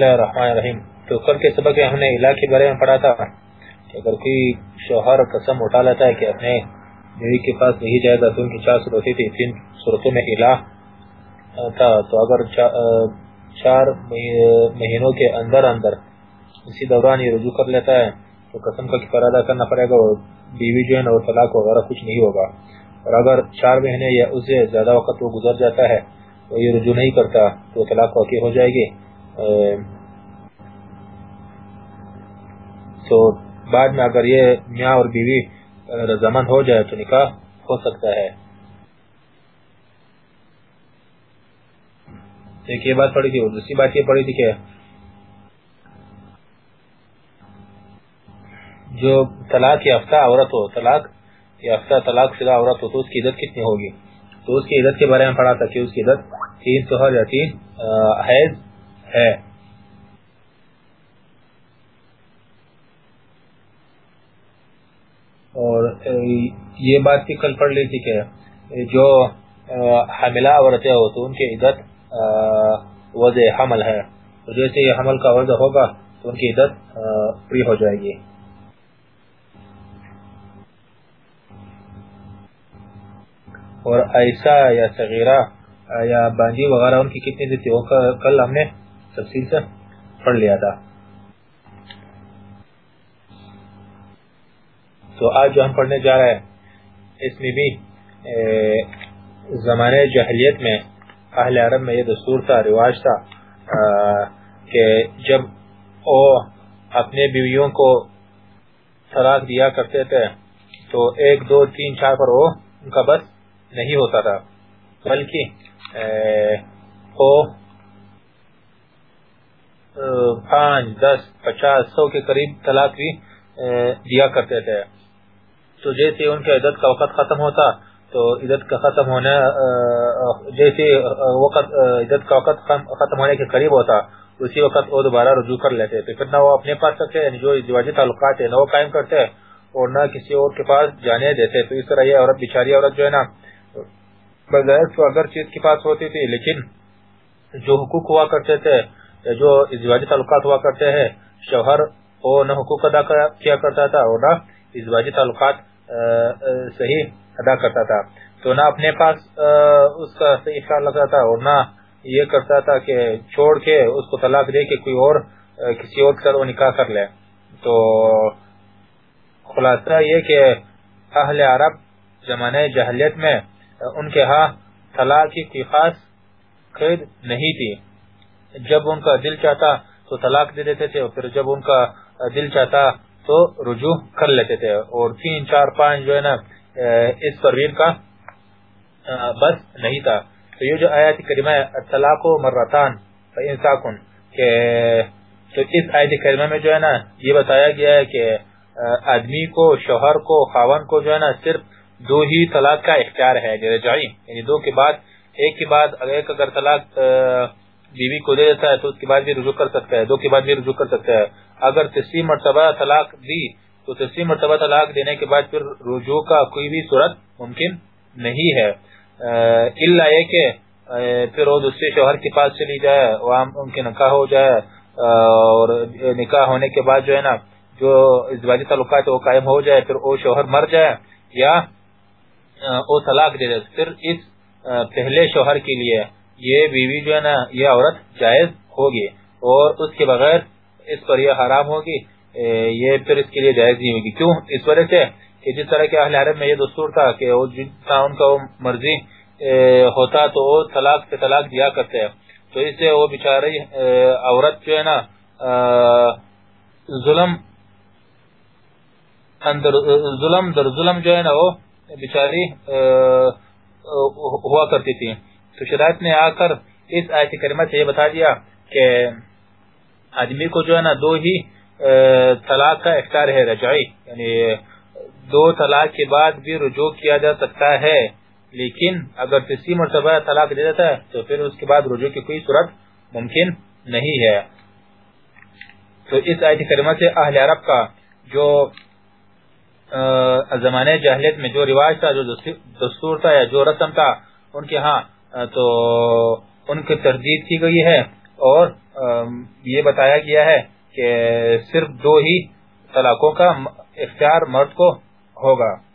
اللہ الرحمن الرحیم۔ تو کل کے سبق میں ہم نے الہ کے بارے میں پڑھا تھا۔ کہ اگر کوئی شوہر قسم اٹھا لیتا ہے کہ اپنے بیوی کے پاس نہیں جائے گا تو ان کی چار صورتیں تھی تین صورتوں میں الہ تھا۔ تو اگر چار مہینوں کے اندر اندر اسی دوران یہ رجوع کر لیتا ہے تو قسم کا کفارہ ادا کرنا پڑے گا اور بیوی جو ہے نا وہ طلاق وغیرہ کچھ نہیں ہوگا۔ اور اگر چار مہینے یا اس سے زیادہ وقت وہ گزر جاتا ہے تو یہ رجوع نہیں کرتا تو طلاق واقع ہو جائے گی۔ تو بعد میں اگر یہ میاں اور بیوی رضامند ہو جائے تو نکاح ہو سکتا ہے۔ ایک یہ بات پڑی تھی، اور دوسری بات یہ پڑی تھی کہ جو طلاق یافتہ عورت ہو، طلاق یافتہ، طلاق شدہ عورت ہو، تو اس کی عدت کتنی ہوگی؟ تو اس کی عدت کے بارے میں پڑھا تھا کہ اس کی عدت تین سہر یا تین حیض ہے۔ اور یہ بات بھی کل پڑھ لی تھی کہ جو حاملہ عورتیں ہو تو ان کی عدت وضع حمل ہے۔ تو جیسے یہ حمل کا وضع ہوگا، تو ان کی عدت پوری ہو جائے گی۔ اور ایسا یا صغیرہ یا باندی وغیرہ، ان کی کتنی دیتی وہ کل ہم نے تفصیل سے پڑھ لیا تھا۔ تو آج جو ہم پڑھنے جا رہے ہیں، اس میں بھی زمانے جہلیت میں، اہل عرب میں یہ دستور تھا، رواج تھا کہ جب وہ اپنے بیویوں کو طلاق دیا کرتے تھے، تو ایک، دو، تین، چار پر وہ ان کا بس نہیں ہوتا تھا، بلکہ وہ پانچ، دس، پچاس، سو کے قریب طلاق بھی دیا کرتے تھے۔ تو جیسے ان کے عدت کا وقت ختم ہوتا، تو عدت کا ختم ہونے جیسے وقت عدت کا وقت ختم ہونے کے قریب ہوتا، اسی وقت وہ دوبارہ رجوع کر لیتے۔ تو پھر نہ وہ اپنے پاس رکھتے یعنی جو ازدواجی تعلقات ہیں، نہ وہ قائم کرتے اور نہ کسی اور کے پاس جانے دیتے۔ تو اس طرح یہ عورت، بیچاری عورت جو ہے نا بظاہر تو اگر چیز کے پاس ہوتی تھی، لیکن جو حقوق ہوا کرتے تھے جو ازواجی تعلقات ہوا کرتے ہیں، شوہر وہ نہ حقوق ادا کیا کرتا تھا اور نہ ازواجی تعلقات صحیح ادا کرتا تھا۔ تو نہ اپنے پاس اس کا صحیح خیال لگتا تھا اور نہ یہ کرتا تھا کہ چھوڑ کے اس کو طلاق دے کے کوئی اور کسی اور کے وہ نکاح کر لے۔ تو خلاصہ یہ کہ اہل عرب زمانے جہلیت میں ان کے ہاں طلاق کی کوئی خاص قید نہیں تھی۔ جب ان کا دل چاہتا تو طلاق دے دیتے تھے اور پھر جب ان کا دل چاہتا تو رجوع کر لیتے تھے اور تین چار پانچ جو ہے نا اس پروین کا بس نہیں تھا۔ تو یہ جو آیت کریمہ طلاق و مرتان انساکن کہ تو اس آیت کریمہ میں جو ہے نا، یہ بتایا گیا ہے کہ آدمی کو، شوہر کو، خاون کو جو ہے نا، صرف دو ہی طلاق کا اختیار ہے یعنی دو کے بعد، ایک کے بعد ایک اگر طلاق بیوی کو دے دیتا ہے تو اس کے بعد بھی رجوع کر سکتا ہے، دو کے بعد بھی رجوع کر سکتا ہے۔ اگر تیسری مرتبہ طلاق دی، تو تیسری مرتبہ طلاق دینے کے بعد پھر رجوع کا کوئی بھی صورت ممکن نہیں ہے۔ اللہ یہ کہ پھر وہ دوسرے شوہر کے پاس چلی جائے وہاں ان کے نکاح ہو جائے اور نکاح ہونے کے بعد جو ہے نا، جو ازواجی تعلقات وہ قائم ہو جائے، پھر وہ شوہر مر جائے یا وہ طلاق دے دے۔ پھر اس پہلے شوہر کے لیے یہ بیوی جو ہے نا، یہ عورت جائز ہوگی اور اس کے بغیر اس پر یہ حرام ہوگی یہ پھر اس کے لیے جائز نہیں ہوگی۔ کیوں؟ اس وجہ سے کہ جس طرح کے اہل عرب میں یہ دستور تھا کہ ان کا مرضی ہوتا تو وہ طلاق پہ طلاق دیا کرتے تو اس سے وہ بیچاری عورت جو ہے نا ظلم اندر ظلم در ظلم جو ہے نا وہ بیچاری ہوا کرتی تھی۔ تو شرائط نے آ کر اس آیت کریمہ سے یہ بتا دیا کہ آدمی کو جو ہے نا دو ہی طلاق کا اختیار ہے رجعی یعنی دو طلاق کے بعد بھی رجوع کیا جا سکتا ہے، لیکن اگر تیسری مرتبہ طلاق دے دیتا ہے تو پھر اس کے بعد رجوع کی کوئی صورت ممکن نہیں ہے۔ تو اس آیت کریمہ سے اہل عرب کا جو زمانے جاہلیت میں جو رواج تھا، جو دستور تھا یا جو رسم تھا، ان کے ہاں تو ان کی تردید کی گئی ہے اور یہ بتایا گیا ہے کہ صرف دو ہی طلاقوں کا اختیار مرد کو ہوگا۔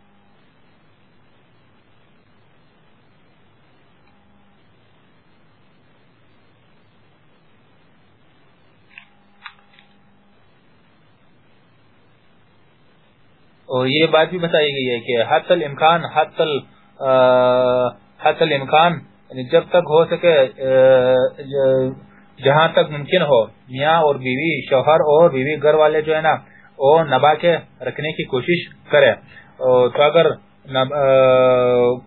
اور یہ بات بھی بتائی گئی ہے کہ حت الامکان حت الامکان یعنی جب تک ہو سکے جہاں تک ممکن ہو، میاں اور بیوی، شوہر اور بیوی گھر والے جو ہے نا، وہ نبا کے رکھنے کی کوشش کرے تو اگر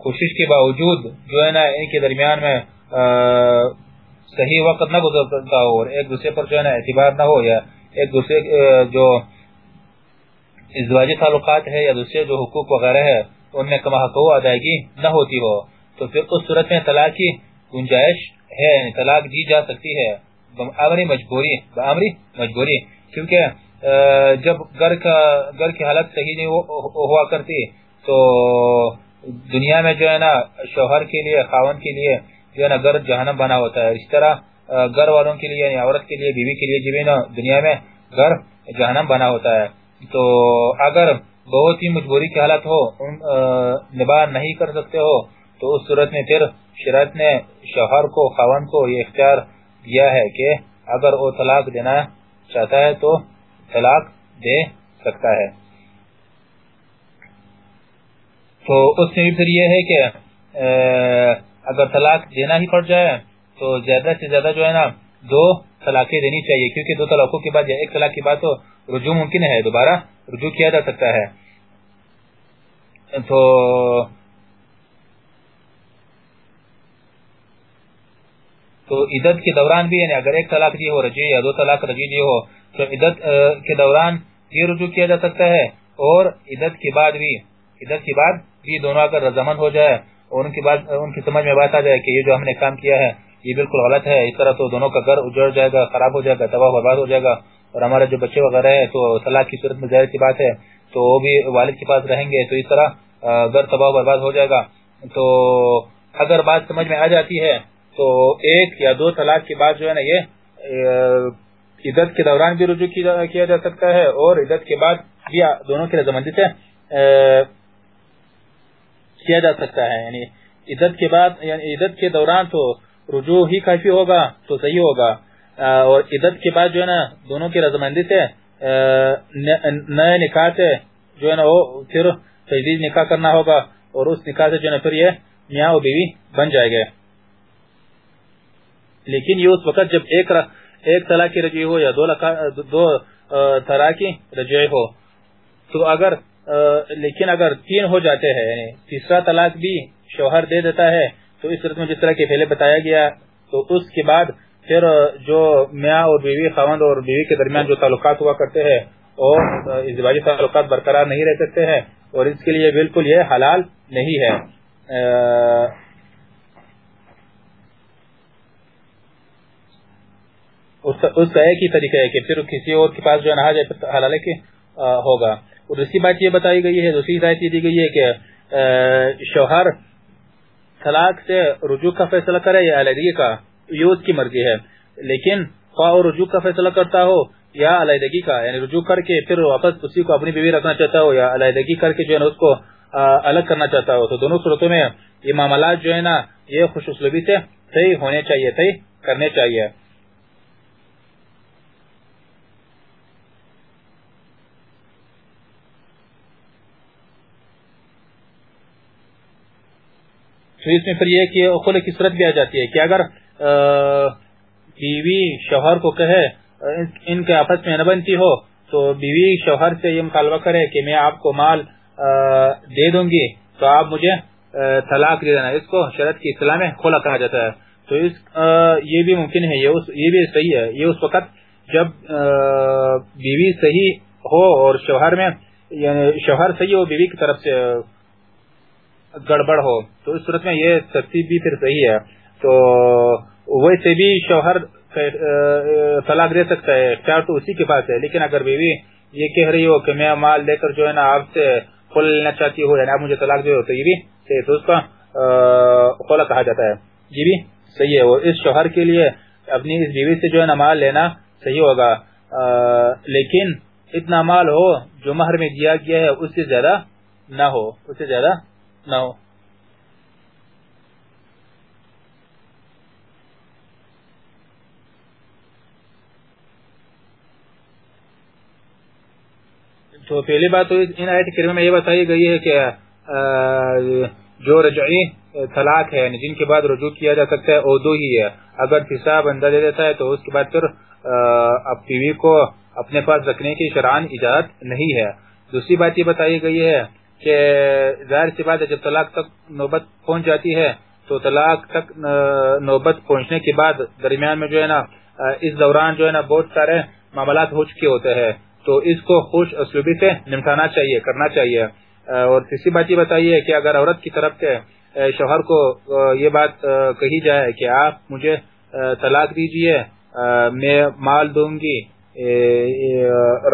کوشش کے باوجود جو ہے نا، ان کے درمیان میں صحیح وقت نہ گزرتا ہو اور ایک دوسرے پر جو ہے نا اعتبار نہ ہو یا ایک دوسرے جو ازدواجی تعلقات ہے یا دوسرے جو حقوق وغیرہ ہے، ان میں کما حق ادائیگی نہ ہوتی ہو۔ تو پھر اس صورت میں طلاق کی گنجائش ہے یعنی طلاق دی جا سکتی ہے۔ بامری مجبوری بامری مجبوری۔ کیونکہ جب گھر کا، گھر کی حالت صحیح نہیں ہوا کرتی، تو دنیا میں جو ہے نا، شوہر کے لیے، خاون کے لیے جو ہے نا، گھر جہنم بنا ہوتا ہے۔ اس طرح گھر والوں کے لیے یعنی عورت کے لیے، بیوی کے لیے جو ہے نا، دنیا میں گھر جہنم بنا ہوتا ہے۔ تو اگر بہت ہی مجبوری کی حالت ہو نباہ نہیں کر سکتے ہو تو اس صورت میں پھر شرط نے شوہر کو خاون کو یہ اختیار دیا ہے کہ اگر وہ طلاق دینا چاہتا ہے تو طلاق دے سکتا ہے۔ تو اس میں پھر یہ ہے کہ اگر طلاق دینا ہی پڑ جائے تو زیادہ سے زیادہ جو ہے نا، دو طلاقیں دینی چاہیے، کیونکہ دو طلاقوں کے بعد یا ایک طلاق کے بعد تو رجوع ممکن ہے، دوبارہ رجوع کیا جا سکتا ہے۔ تو تو عدت کے دوران بھی یعنی اگر ایک طلاق دی ہو، رجوع یا دو طلاق رجوع دی ہو، تو عدت کے دوران بھی رجوع کیا جا سکتا ہے اور عدت کے بعد بھی، عدت کے بعد بھی دونوں اگر رضامند ہو جائے اور ان کے بعد ان کی سمجھ میں بات آ جائے کہ یہ جو ہم نے کام کیا ہے، یہ بالکل غلط ہے، اس طرح تو دونوں کا گھر اجڑ جائے گا، خراب ہو جائے گا، تباہ برباد ہو جائے گا اور ہمارے جو بچے وغیرہ ہیں، تو طلاق کی صورت میں ظاہر سی بات ہے، تو وہ بھی والد کے پاس رہیں گے، تو اس طرح گھر تباہ برباد ہو جائے گا۔ تو اگر بات سمجھ میں آ جاتی ہے تو ایک یا دو طلاق کے بعد جو ہے نا یہ عدت کے دوران بھی رجوع کیا جا سکتا ہے اور عدت کے بعد بھی دونوں کی رضامندی سے کیا جا سکتا ہے؟ یعنی عدت کے بعد یعنی عدت کے دوران تو رجوع ہی کافی ہوگا، تو صحیح ہوگا۔ اور عدت کے بعد جو ہے نا دونوں کی رضامندی سے نئے نکاح سے جو ہے نا وہ پھر تجدید نکاح کرنا ہوگا اور اس نکاح سے جو ہے نا پھر یہ میاں و بیوی بن جائے گا لیکن یہ اس وقت جب ایک ایک طلاق کی رجوع ہو یا دو دو طلاق کی رجوع ہو، تو اگر لیکن اگر تین ہو جاتے ہیں یعنی تیسرا طلاق بھی شوہر دے دیتا ہے، تو اس صورت میں جس طرح کے پہلے بتایا گیا، تو اس کے بعد پھر جو میاں اور بیوی خاوند اور بیوی کے درمیان جو تعلقات ہوا کرتے ہیں اور ازدواجی تعلقات برقرار نہیں رہ سکتے ہیں، اور اس کے لیے بالکل یہ حلال نہیں ہے۔ اس کا ایک ہی طریقہ ہے کہ پھر کسی اور کے پاس جو نہا جائے حلال کی ہوگا۔ اور دوسری بات یہ بتائی گئی ہے، دوسری ہدایت یہ دی گئی ہے کہ شوہر طلاق سے رجوع کا فیصلہ کرے یا علیحدگی کا یہ اس کی مرضی ہے۔ لیکن خواہ اور رجوع کا فیصلہ کرتا ہو یا علیحدگی کا یعنی رجوع کر کے پھر واپس اسی کو اپنی بیوی رکھنا چاہتا ہو یا علیحدگی کر کے جو ہے نا اس کو الگ کرنا چاہتا ہو، تو دونوں صورتوں میں یہ معاملات جو ہے نا، یہ خوش اسلوبی سے صحیح ہونے چاہیے، صحیح کرنے چاہیے۔ تو اس میں پھر یہ کہ خل کی صورت بھی آ جاتی ہے کہ اگر بیوی شوہر کو کہے، ان کے آپس میں نہ بنتی ہو، تو بیوی شوہر سے یہ مطالبہ کرے کہ میں آپ کو مال دے دوں گی، تو آپ مجھے طلاق دے دینا۔ اس کو شرط کی اصطلاح میں کھولا کہا جاتا ہے۔ تو اس یہ بھی ممکن ہے، یہ بھی صحیح ہے۔ یہ اس وقت جب بیوی صحیح ہو اور شوہر میں یعنی شوہر صحیح ہو بیوی کی طرف سے گڑبڑ ہو، تو اس صورت میں یہ ترتیب بھی پھر صحیح ہے۔ تو ویسے بھی شوہر طلاق دے سکتا ہے، اختیار تو اسی کے پاس ہے۔ لیکن اگر بیوی یہ کہہ رہی ہو کہ میں مال لے کر جو ہے نا آپ سے کھول لینا چاہتی ہوں یعنی آپ مجھے طلاق دے ہو، تو یہ بھی صحیح تو اس کا کھولا کہا جاتا ہے۔ یہ بھی صحیح ہے۔ اور اس شوہر کے لیے اپنی اس بیوی سے جو ہے نا مال لینا صحیح ہوگا۔ لیکن اتنا مال ہو جو مہر میں دیا گیا ہے، اس سے زیادہ نہ ہو، اس سے زیادہ نہ ہو تو پہلی بات تو ان آیت کریمہ میں یہ بتائی گئی ہے کہ جو رجعی طلاق ہے یعنی جن کے بعد رجوع کیا جا سکتا ہے او دو ہی ہے۔ اگر تیسرا بندہ دے دیتا ہے تو اس کے بعد پھر اب بیوی کو اپنے پاس رکھنے کی شران اجازت نہیں ہے۔ دوسری بات یہ بتائی گئی ہے کہ ظاہر سی بات ہے جب طلاق تک نوبت پہنچ جاتی ہے، تو طلاق تک نوبت پہنچنے کے بعد درمیان میں جو ہے نا اس دوران جو ہے نا بہت سارے معاملات ہو چکے ہوتے ہیں۔ تو اس کو خوش اسلوبی سے نمٹانا چاہیے، کرنا چاہیے۔ اور تیسری بات یہ بتائیے کہ اگر عورت کی طرف سے شوہر کو یہ بات کہی جائے کہ آپ مجھے طلاق دیجیے میں مال دوں گی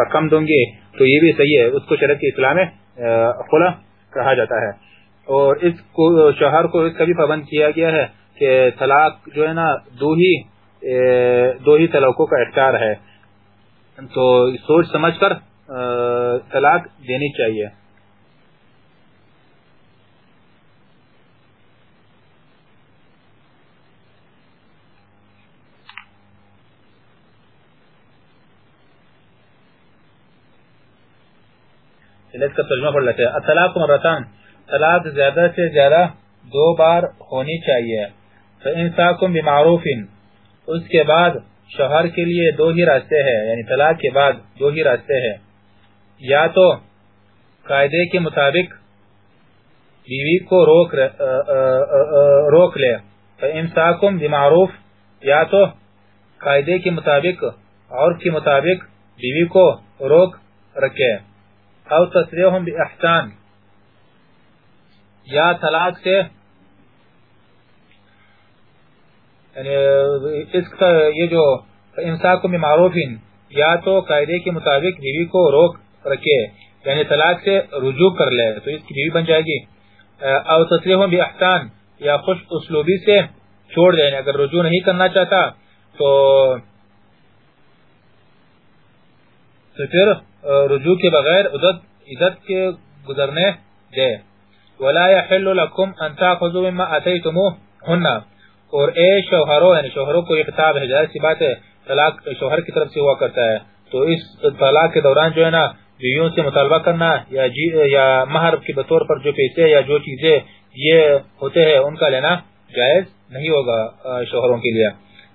رقم دوں گی، تو یہ بھی صحیح ہے۔ اس کو شرط کی اصلاح میں خلا کہا جاتا ہے۔ اور اس کو، شوہر کو اس کا بھی پابند کیا گیا ہے کہ طلاق جو ہے نا، دو ہی دو ہی طلاقوں کا اختیار ہے۔ تو سوچ سمجھ کر طلاق دینی چاہیے۔ کا ترجمہ پڑھ لیتے ہیں۔ طلاق مرتان۔ طلاق زیادہ سے زیادہ دو بار ہونی چاہیے۔ تو انساکم بمعروف۔ اس کے بعد شوہر کے لیے دو ہی راستے ہیں یعنی طلاق کے بعد دو ہی راستے ہیں۔ یا تو قاعدے کے مطابق بیوی کو روک روک لے۔ امساکم بمعروف۔ یا تو قاعدے کے مطابق اور کے مطابق بیوی کو روک رکھے۔ او تصریحهم باحسان یا طلاق سے یعنی اس کا یہ جو انساق میں معروف یا تو قاعدے کے مطابق بیوی کو روک رکھے یعنی طلاق سے رجوع کر لے، تو اس کی بیوی بن جائے گی۔ او تصریح بھی احسان یا خوش اسلوبی سے چھوڑ دے یعنی اگر رجوع نہیں کرنا چاہتا، تو پھر رجوع کے بغیر عدت کے گزرنے دے ولا يحل لكم ان تاخذوا مما اتيتموهن اور اے شوہروں یعنی شوہروں کو یہ خطاب ہے جائز سی بات ہے، طلاق شوہر کی طرف سے ہوا کرتا ہے۔ تو اس طلاق کے دوران جو ہے نا بیویوں سے مطالبہ کرنا یا جی یا مہر کے بطور پر جو پیسے یا جو چیزیں یہ ہوتے ہیں، ان کا لینا جائز نہیں ہوگا شوہروں کے لیے۔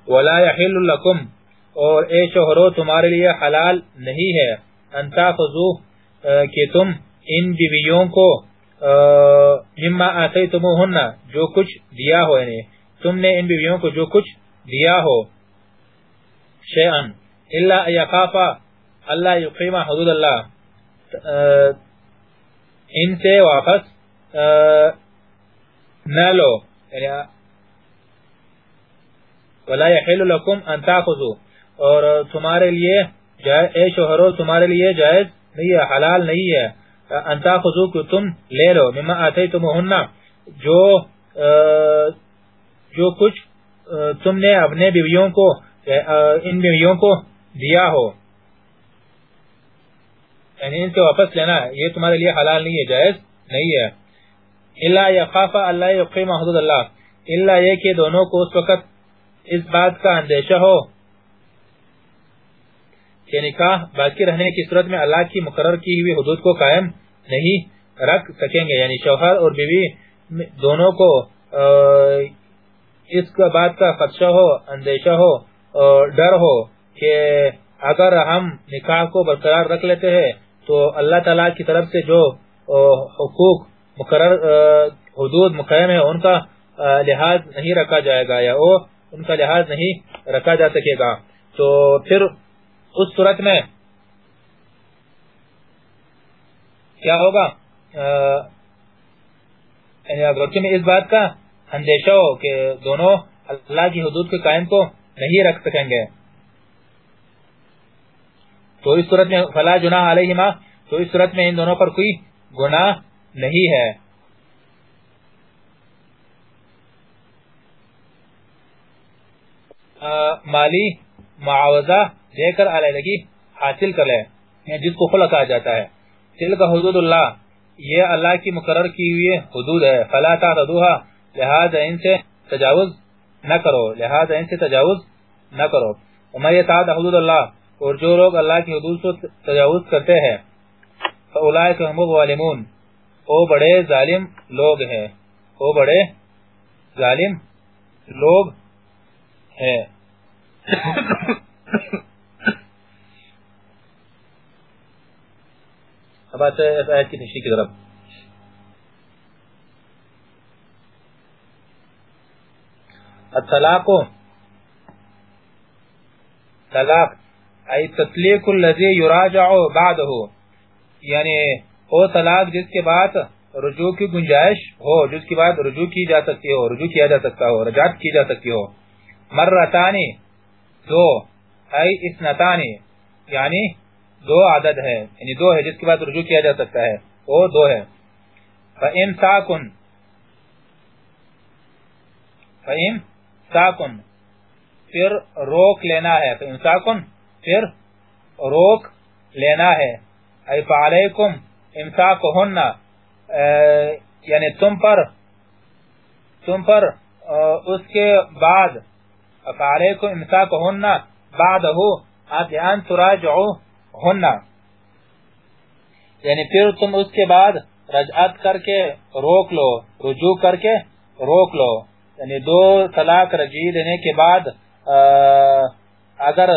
ولا يحل لكم اور اے شوہروں تمہارے لیے حلال نہیں ہے۔ انتا خضو کہ تم ان بیویوں کو مما آتے جو کچھ دیا ہو یعنی تم نے ان بیویوں کو جو کچھ دیا ہو۔ شیئن اللہ یقافا اللہ یقیم حدود اللہ۔ ان سے واپس نہ لو۔ یعنی ولا يحل لكم ان تاخذوا اور تمہارے لیے اے شوہرو، تمہارے لیے جائز نہیں ہے، حلال نہیں ہے۔ ان تاخذوا کہ تم لے لو۔ مما اتیتموهن جو جو کچھ تم نے اپنے بیویوں کو ان بیویوں کو دیا ہو۔ یعنی ان سے واپس لینا یہ تمہارے لیے حلال نہیں ہے، جائز نہیں ہے۔ اللہ یخاف اللہ یقیم حدود اللہ۔ اللہ یہ کہ دونوں کو اس وقت اس بات کا اندیشہ ہو۔ یعنی کہ نکاح باقی رہنے کی صورت میں اللہ کی مقرر کی ہوئی حدود کو قائم نہیں رکھ سکیں گے۔ یعنی شوہر اور بیوی دونوں کو اس کا بات کا خدشہ ہو، اندیشہ ہو ڈر ہو کہ اگر ہم نکاح کو برقرار رکھ لیتے ہیں تو اللہ تعالی کی طرف سے جو حقوق مقرر حدود مقیم ہے ان کا لحاظ نہیں رکھا جائے گا یا وہ ان کا لحاظ نہیں رکھا جا سکے گا۔ تو پھر اس صورت میں کیا ہوگا؟ یعنی میں اس بات کا اندیشہ ہو کہ دونوں اللہ کی حدود کے قائم کو نہیں رکھ سکیں گے۔ تو اس صورت میں فلا جناح علیہما، تو اس صورت میں ان دونوں پر کوئی گناہ نہیں ہے۔ مالی معاوضہ دے کر علیحدگی حاصل کر لے یعنی جس کو خلق کہا جاتا ہے۔ دل کا حدود اللہ، یہ اللہ کی مقرر کی ہوئی حدود ہے۔ فلا تعتدوها، لہذا ان سے تجاوز نہ کرو، لہذا ان سے تجاوز نہ کرو۔ وما يتعد حدود اللہ، اور جو لوگ اللہ کی حدود سے تجاوز کرتے ہیں فاولئک هم الظالمون۔ او بڑے ظالم لوگ ہیں۔ او بڑے ظالم لوگ ہیں۔ اب آتا ہے آیت کی تشریح کی طرف۔ الطلاق، طلاق، ای تطلیق الذي يراجع بعده یعنی وہ طلاق جس کے بعد رجوع کی گنجائش ہو، جس کے بعد رجوع کی جا سکتی ہو، رجوع کیا جا سکتا ہو، رجعت کی جا سکتی ہو۔ مرتانی، دو، ای اسنتانی یعنی دو عدد ہے یعنی دو ہے جس کے بعد رجوع کیا جا سکتا ہے، وہ دو ہے فَإِمْسَاكُن فَإِمْسَاكُن پھر روک لینا ہے۔ فَإِمْسَاكُن پھر روک لینا ہے۔ اے فَعَلَيْكُمْ اِمْسَاكُهُنَّ یعنی تم پر تم پر اس کے بعد، فَعَلَيْكُمْ اِمْسَاكُهُنَّ بَعْدَهُ آتے ان تراجعو۔ ہونا یعنی پھر تم اس کے بعد رجعت کر کے روک لو، رجوع کر کے روک لو۔ یعنی دو طلاق رجی دینے کے بعد اگر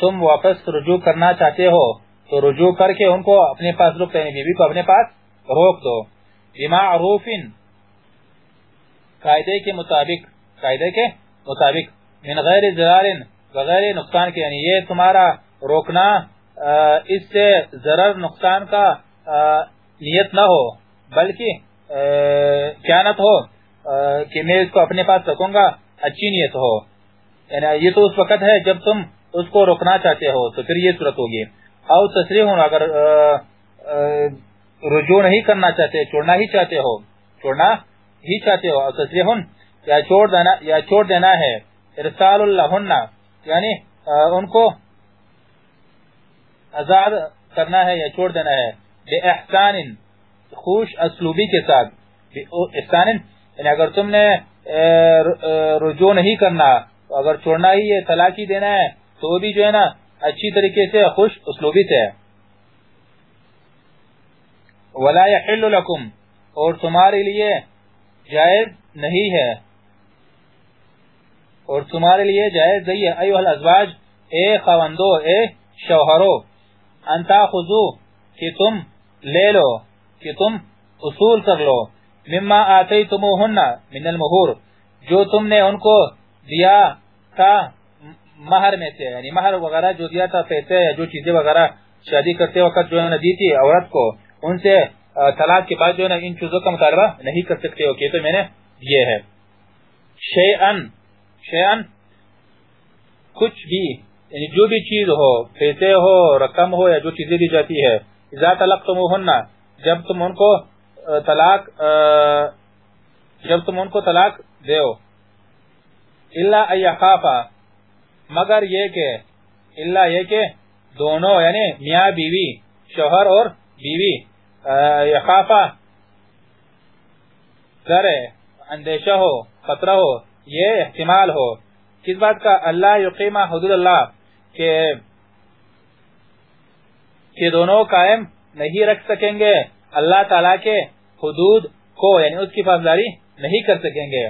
تم واپس رجوع کرنا چاہتے ہو، تو رجوع کر کے ان کو اپنے پاس روک یعنی بیوی کو اپنے پاس روک دو۔ بما قاعدے کے مطابق، قاعدے کے مطابق، من غیر زرار بغیر نقصان کے یعنی یہ تمہارا روکنا اس سے ضرر نقصان کا نیت نہ ہو، بلکہ کیانت ہو کہ میں اس کو اپنے پاس رکھوں گا، اچھی نیت ہو۔ یعنی یہ تو اس وقت ہے جب تم اس کو روکنا چاہتے ہو، تو پھر یہ صورت ہوگی۔ او تصریح ہوں اگر رجوع نہیں کرنا چاہتے، چھوڑنا ہی چاہتے ہو، چھوڑنا ہی چاہتے ہو تصریح یا چھوڑ دینا، یا چھوڑ دینا ہے، ارسال اللہ یعنی ان کو آزاد کرنا ہے یا چھوڑ دینا ہے، بے احسان، خوش اسلوبی کے ساتھ احسان یعنی اگر تم نے رجوع نہیں کرنا اگر چھوڑنا ہی ہے طلاقی دینا ہے، تو وہ بھی جو ہے نا، اچھی طریقے سے خوش اسلوبی سے ولا يحل لكم، اور تمہارے لیے جائز نہیں ہے۔ اور تمہارے لیے جائز نہیں ہے۔ ایوہ الازواج اے خوندو اے شوہرو انتا خضو کہ تم لے لو کہ تم اصول کر لو۔ مما آتیتموہن من المہور، جو تم نے ان کو دیا تھا مہر میں سے یعنی مہر وغیرہ جو دیا تھا پیسے یا جو چیزیں وغیرہ شادی کرتے وقت جو دی تھی عورت کو، ان سے طلاق کے بعد جو ہے ان چیزوں کا مطالبہ نہیں کر سکتے ہو، کہ تو میں نے یہ ہے۔ شیئن شیئن، کچھ بھی یعنی جو بھی چیز ہو پیسے ہو رقم ہو یا جو چیزیں دی جاتی ہے جب تم ان کو طلاق جب تم ان کو طلاق دیو۔ مگر یہ کہ اللہ یہ کہ دونوں یعنی میاں بیوی، شوہر اور بیوی یخافا ڈر اندیشہ ہو، خطرہ ہو، یہ احتمال ہو۔ کس بات کا؟ اللہ یقیمہ حدود اللہ۔ کہ دونوں قائم نہیں رکھ سکیں گے۔ اللہ تعالی کے حدود کو یعنی اس کی فضلاری نہیں کر سکیں گے۔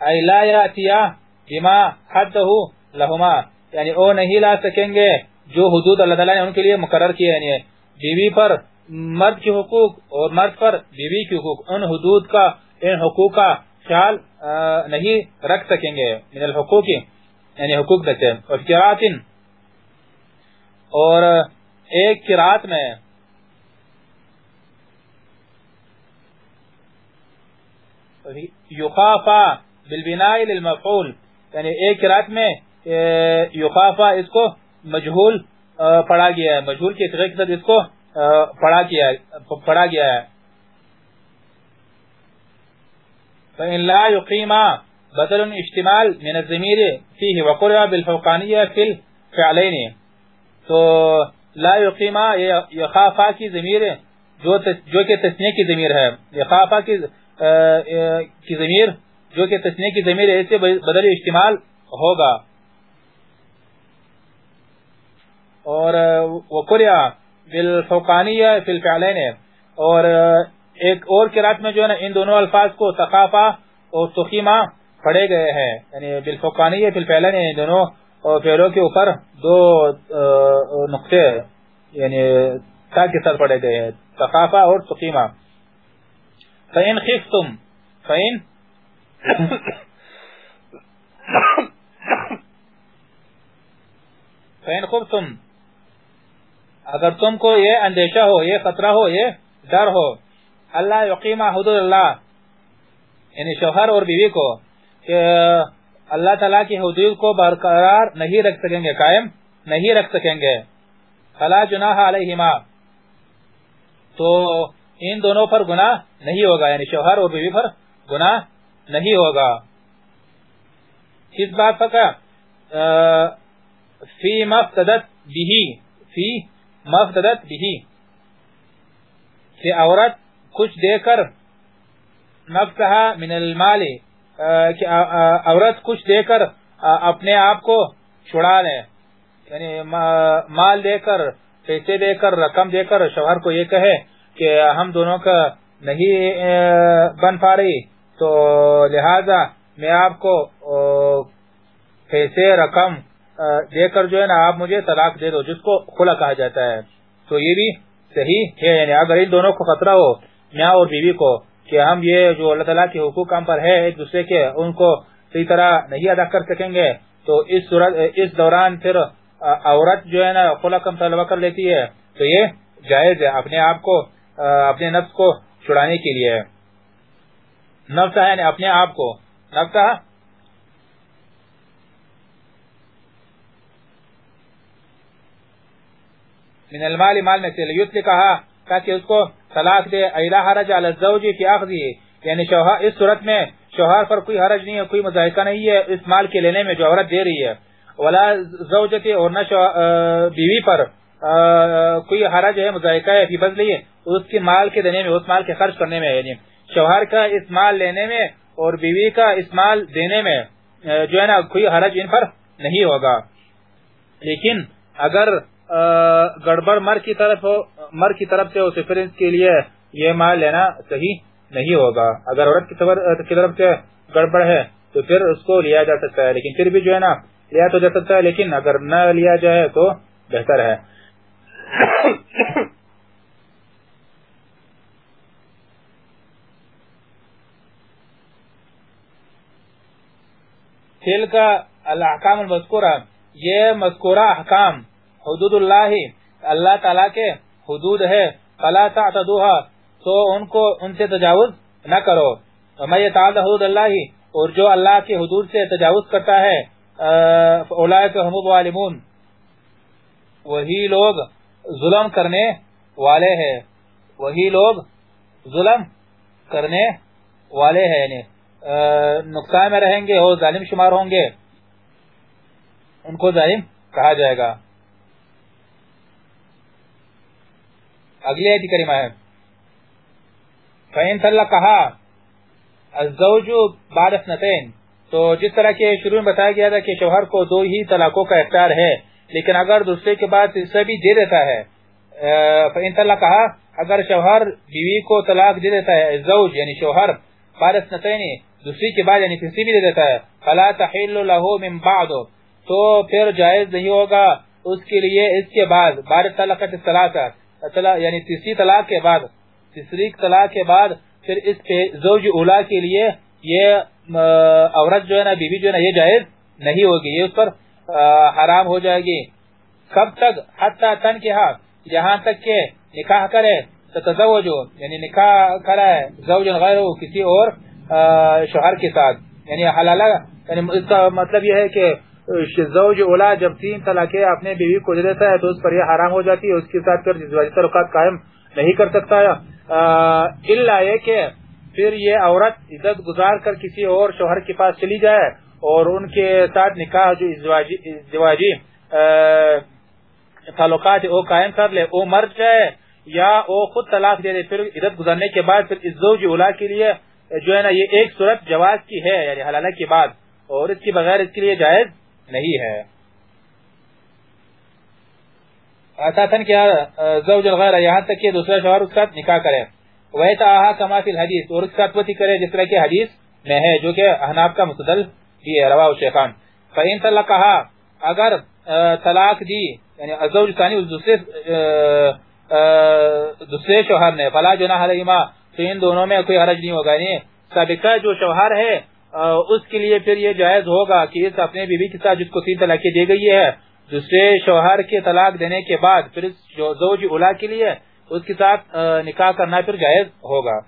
ای لا یاتیا بما حده لهما یعنی او نہیں لا سکیں گے جو حدود اللہ تعالی نے ان کے لیے مقرر کیے یعنی بیوی پر مرد کے حقوق اور مرد پر بیوی کے حقوق، ان حدود کا، ان حقوق کا خیال نہیں رکھ سکیں گے۔ من الحقوق یعنی حقوق دیتے اور اور ایک قرات میں یخافا بالبناء للمفعول یعنی ایک قرات میں یخافا اس کو مجہول پڑھا گیا ہے، مجہول کے ساتھ اس کو پڑھا گیا ہے، پڑھا گیا ہے۔ فإن لا يقيم بدل اشتمال من الزمیر فيه وقرع بالفوقانیہ فی الفعلین تو لا یقیما یخافا کی ضمیر ہے، جو جو کہ تسنیہ کی ضمیر ہے۔ یخافا کی کی ضمیر، جو کہ تسنیہ کی ضمیر ہے، اس سے بدل اشتمال ہوگا۔ اور وقرع بالفوقانیہ فی الفعلین اور ایک اور قرات میں جو ہے نا، ان دونوں الفاظ کو ثقافہ اور تخیمہ پڑھے گئے ہیں۔ یعنی بالفقانیہ بالفعلن یعنی دونوں فعلوں کے اوپر دو نقطے یعنی تا کے ساتھ پڑھے گئے ہیں، ثقافہ اور تخیمہ فَإِنْ خِفْتُمْ، فَإِنْ فَإِنْ خُفْتُمْ، اگر تم کو یہ اندیشہ ہو، یہ خطرہ ہو، یہ ڈر ہو، اللہ یقیمہ حدود اللہ یعنی شوہر اور بیوی کو، کہ اللہ تعالیٰ کی حدود کو برقرار نہیں رکھ سکیں گے، قائم نہیں رکھ سکیں گے۔ فلا جناح علیہما۔ تو ان دونوں پر گناہ نہیں ہوگا یعنی شوہر اور بیوی پر گناہ نہیں ہوگا۔ کس بات کا فی مفتدت بھی فی مفتدت بھی کہ عورت کچھ دے کر نفسها من المال کہ عورت کچھ دے کر اپنے آپ کو چھڑا لے۔ یعنی مال دے کر، پیسے دے کر، رقم دے کر شوہر کو یہ کہے کہ ہم دونوں کا نہیں بن پا رہی۔ تو لہذا میں آپ کو پیسے، رقم دے کر جو ہے نا، آپ مجھے طلاق دے دو، جس کو کھلا کہا جاتا ہے۔ تو یہ بھی صحیح ہے۔ یعنی اگر ان دونوں کو خطرہ ہو، میاں اور بیوی کو کہ ہم یہ جو اللہ تعالیٰ کے حقوق ہم پر ہے، ایک دوسرے کے ان کو صحیح طرح نہیں ادا کر سکیں گے۔ تو اس صورت، اس دوران پھر عورت جو ہے نا خلا کم طلبہ کر لیتی ہے۔ تو یہ جائز ہے اپنے آپ کو اپنے نفس کو چھڑانے کے لیے۔ نفس ہے یعنی اپنے آپ کو۔ نفس من المال، مال میں سے۔ لیوت نے کہا تاکہ اس کو طلاق دے، ایلا حرج علی الزوج فی اخذی یعنی شوہر اس صورت میں شوہر پر کوئی حرج نہیں ہے، کوئی مذائقہ نہیں ہے، اس مال کے لینے میں جو عورت دے رہی ہے۔ ولا زوجتی اور نہ بیوی پر کوئی حرج ہے، مذائقہ ہے، فی بدلی اس کے مال کے دینے میں، اس مال کے خرچ کرنے میں یعنی شوہر کا اس مال لینے میں اور بیوی کا اس مال دینے میں جو ہے نا، کوئی حرج ان پر نہیں ہوگا۔ لیکن اگر گڑبڑ مر کی طرف ہو مر کی طرف سے اسے پھر اس کے لیے یہ مال لینا صحیح نہیں ہوگا۔ اگر عورت کی طرف سے گڑبڑ ہے تو پھر اس کو لیا جا سکتا ہے، لیکن پھر بھی جو ہے نا، لیا تو جا سکتا ہے، لیکن اگر نہ لیا جائے تو بہتر ہے۔ کھیل کا الاحکام المذکورہ، یہ مذکورہ احکام حدود اللہ اللہ تعالی کے حدود ہے، فلا تعتدوها، تو ان کو، ان سے تجاوز نہ کرو۔ وما يتعدى حدود اللہ اور جو اللہ کے حدود سے تجاوز کرتا ہے اولئک هم الظالمون۔ وہی لوگ ظلم کرنے والے ہیں۔ وہی لوگ ظلم کرنے والے ہیں یعنی نقصان میں رہیں گے اور ظالم شمار ہوں گے۔ ان کو ظالم کہا جائے گا۔ اگلی آیت کریمہ ہے۔ فَإِن طَلَّقَهَا الزَّوْجُ بَعْدَ اثْنَتَيْن۔ تو جس طرح کے شروع میں بتایا گیا تھا کہ شوہر کو دو ہی طلاقوں کا اختیار ہے، لیکن اگر دوسرے کے بعد اسے بھی دے دیتا ہے فَإِن طَلَّقَهَا اگر شوہر بیوی کو طلاق دے دیتا ہے زوج یعنی شوہر بعد سنتین دوسری کے بعد یعنی تیسری بھی دے دیتا ہے، فلا تحل له من بعد۔ تو پھر جائز نہیں ہوگا اس کے لیے، اس کے بعد بعد طلاقت الثلاثه یعنی تیسری طلاق کے بعد، تیسری طلاق کے بعد پھر اس کے زوج اولا کے لیے یہ عورت جو ہے نا، بیوی جو ہے نا، یہ جائز نہیں ہوگی، یہ اس پر حرام ہو جائے گی۔ کب تک؟ حتی تن کے ہاتھ، یہاں تک کہ نکاح کرے، تتزوجو یعنی نکاح کرے زوج غیر کسی اور شوہر کے ساتھ۔ یعنی حلالہ یعنی اس کا مطلب یہ ہے کہ زوج اولا جب تین طلاقیں اپنے بیوی کو دے دیتا ہے تو اس پر یہ حرام ہو جاتی ہے، اس کے ساتھ پھر جزواجی تعلقات قائم نہیں کر سکتا الا یہ کہ پھر یہ عورت عزت گزار کر کسی اور شوہر کے پاس چلی جائے اور ان کے ساتھ نکاح جو ازدواجی تعلقات وہ قائم کر لے، وہ مر جائے یا وہ خود طلاق دے دے، پھر عزت گزرنے کے بعد پھر زوج اولا کے لیے جو ہے نا یہ ایک صورت جواز کی ہے یعنی حلالہ کے بعد اور اس کی بغیر اس کے لیے جائز نہیں ہے۔ اساسا کیا زوج الغیر یہاں تک کہ دوسرا شوہر اس کا نکاح کرے۔ ویسا آہا کما فی الحدیث، اور اس کا توتی کرے، جس طرح کی حدیث میں ہے، جو کہ احناف کا مستدل بھی ہے، رواہ الشیخان۔ فین طلقها اگر طلاق دی یعنی الزوج ثانی اس دوسرے دوسرے شوہر نے، فلا جناح علیہما تو ان دونوں میں کوئی حرج نہیں ہوگا۔ یعنی سابقہ جو شوہر ہے اس کے لیے پھر یہ جائز ہوگا کہ اس اپنے بیوی کے ساتھ جس کو تین طلاقیں دی گئی ہے، دوسرے شوہر کے طلاق دینے کے بعد پھر زوج اولا کے لیے اس کے ساتھ نکاح کرنا پھر جائز ہوگا۔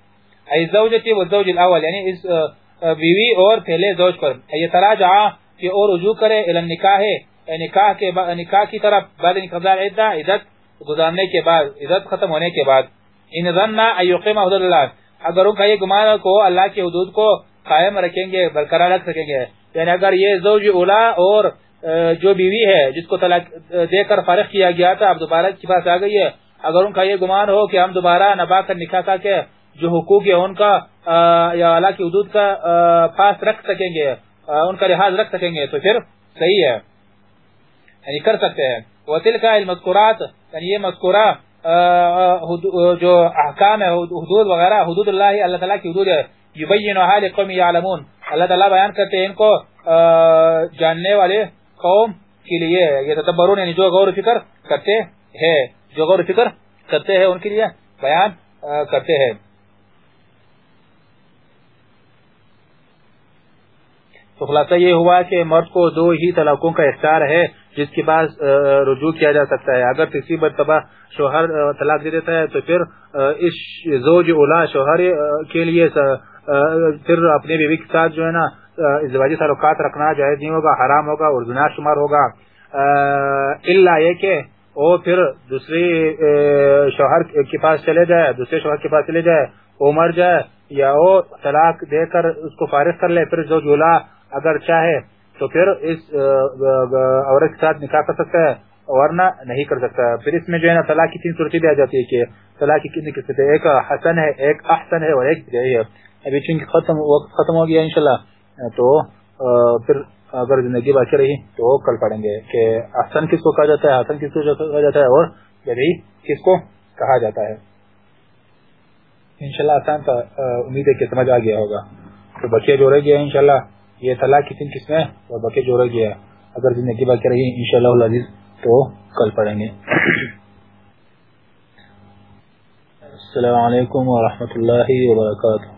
زوجتی و زوج الاول یعنی اس بیوی اور پہلے زوج پر۔ یہ تراجع کہ اور رجوع کرے، الى نکاح نکاح کے نکاح کی طرف بعد انقضاء عدہ عدت گزارنے کے بعد عدت ختم ہونے کے بعد۔ ان ظن ایقیم حدود اللہ۔ اگر ان کا یہ گمان کو اللہ کی حدود کو قائم رکھیں گے، برقرار رکھ سکیں گے۔ یعنی اگر یہ زوج اولا اور جو بیوی ہے، جس کو طلاق دے کر فارغ کیا گیا تھا، اب دوبارہ کے پاس آ گئی ہے۔ اگر ان کا یہ گمان ہو کہ ہم دوبارہ نبا کر نکاح کر کے جو حقوق ہے ان کا یا اللہ کی حدود کا پاس رکھ سکیں گے ان کا لحاظ رکھ سکیں گے، تو پھر صحیح ہے۔ یعنی کر سکتے ہیں۔ وطل کا المذکورات یعنی یہ مذکورہ جو احکام ہے حدود وغیرہ، حدود اللہ اللہ تعالیٰ کی حدود ہے. یبینوها لقوم یعلمون. اللہ تعالیٰ بیان کرتے ہیں ان کو جاننے والے قوم کے لیے. یہ تدبرون یعنی جو غور فکر کرتے ہیں، جو غور فکر کرتے ہیں، ان کے لیے بیان کرتے ہیں. تو خلاصہ یہ ہوا کہ مرد کو دو ہی طلاقوں کا اختیار ہے، جس کے بعد رجوع کیا جا سکتا ہے۔ اگر کسی مرتبہ شوہر طلاق دے دیتا ہے، تو پھر اس زوج اولا شوہر کے لیے پھر اپنے بیوی کے ساتھ جو ہے نا ازدواجی تعلقات رکھنا جائز نہیں ہوگا، حرام ہوگا اور گناہ شمار ہوگا۔ اللہ یہ کہ وہ پھر دوسری شوہر کے پاس چلے جائے، دوسرے شوہر کے پاس چلے جائے، وہ مر جائے یا وہ طلاق دے کر اس کو فارغ کر لے، پھر جو جولا اگر چاہے تو پھر اس عورت کے ساتھ نکاح کر سکتا ہے، ورنہ نہیں کر سکتا۔ پھر اس میں جو ہے نا طلاق کی تین صورتیں بھی آ جاتی ہے کہ طلاق کی کتنی قسمیں ایک حسن ہے، ایک احسن ہے اور ایک ہے۔ ابھی چونکہ ختم، وقت ختم ہو گیا انشاءاللہ، تو پھر اگر زندگی باقی رہی تو کل پڑھیں گے کہ احسن کس کو کہا جاتا ہے، حسن کس کو کہا جاتا ہے اور بدی کس کو کہا جاتا ہے۔ انشاءاللہ آسان کا امید ہے کہ سمجھ آ گیا ہوگا۔ تو بچے جو رہ گیا انشاءاللہ یہ طلاق کی تین قسمیں اور جو رہ گیا اگر زندگی باقی رہی انشاءاللہ العزیز تو کل پڑھیں گے۔ السلام علیکم ورحمۃ اللہ وبرکاتہ۔